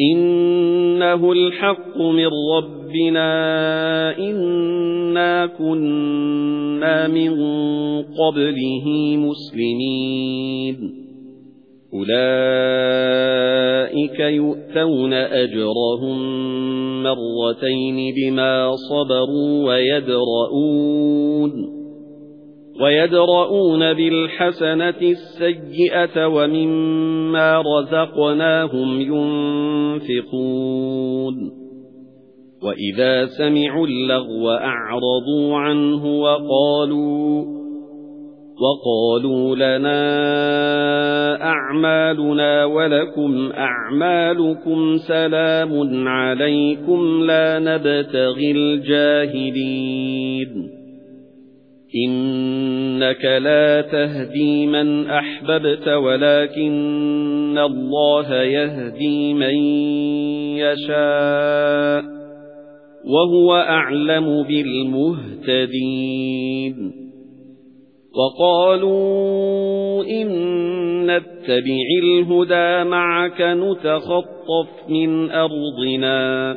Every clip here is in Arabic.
إِنَّهُ الْحَقُّ مِنْ رَبِّنَا إِنَّا كُنَّا مِنْ قَبْلِهِ مُسْلِمِينَ. أُولَئِكَ يُؤْتَوْنَ أَجْرَهُم مَّرَّتَيْنِ بِمَا صَبَرُوا وَيَدْرَؤُونَ. وَيَدْرَؤُونَ بِالْحَسَنَةِ السَّيِّئَةَ وَمِمَّا رَزَقْنَاهُمْ يُنْفِقُونَ. وَإِذَا سَمِعُوا اللَّغْوَ أَعْرَضُوا عَنْهُ وَقَالُوا وَقَالُوا لَنَا أَعْمَالُنَا وَلَكُمْ أَعْمَالُكُمْ سَلَامٌ عَلَيْكُمْ لَا نَبْتَغِي الْجَاهِلِينَ. إِنَّكَ لَا تَهْدِي مَنْ أَحْبَبْتَ وَلَكِنَّ اللَّهَ يَهْدِي مَن يَشَاءُ وَهُوَ أَعْلَمُ بِالْمُهْتَدِينَ وَقَالُوا إِن نَّتَّبِعِ الْهُدَى مَعَكَ نُتَخَطَّفْ مِنْ أَرْضِنَا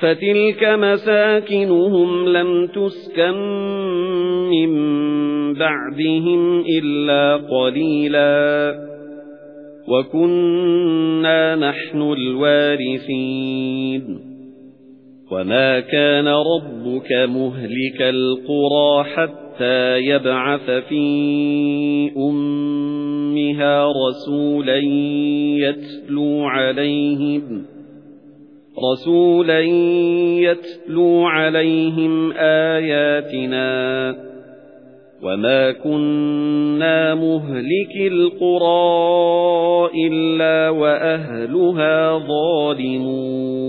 فَتِلْكَ مَسَاكِنُهُمْ لَمْ تُسْكَنْ مِنْ بَعْدِهِمْ إِلَّا قَلِيلًا. وَكُنَّا نَحْنُ الْوَارِثِينَ. وَمَا كَانَ رَبُّكَ مُهْلِكَ الْقُرَى حَتَّى يَبْعَثَ فِي أُمِّهَا رَسُولًا يَتْلُو عَلَيْهِمْ. رَسُولًا يَتْلُو عَلَيْهِمْ آيَاتِنَا وَمَا كُنَّا مُهْلِكِي الْقُرَى إِلَّا وَأَهْلُهَا ظَالِمُونَ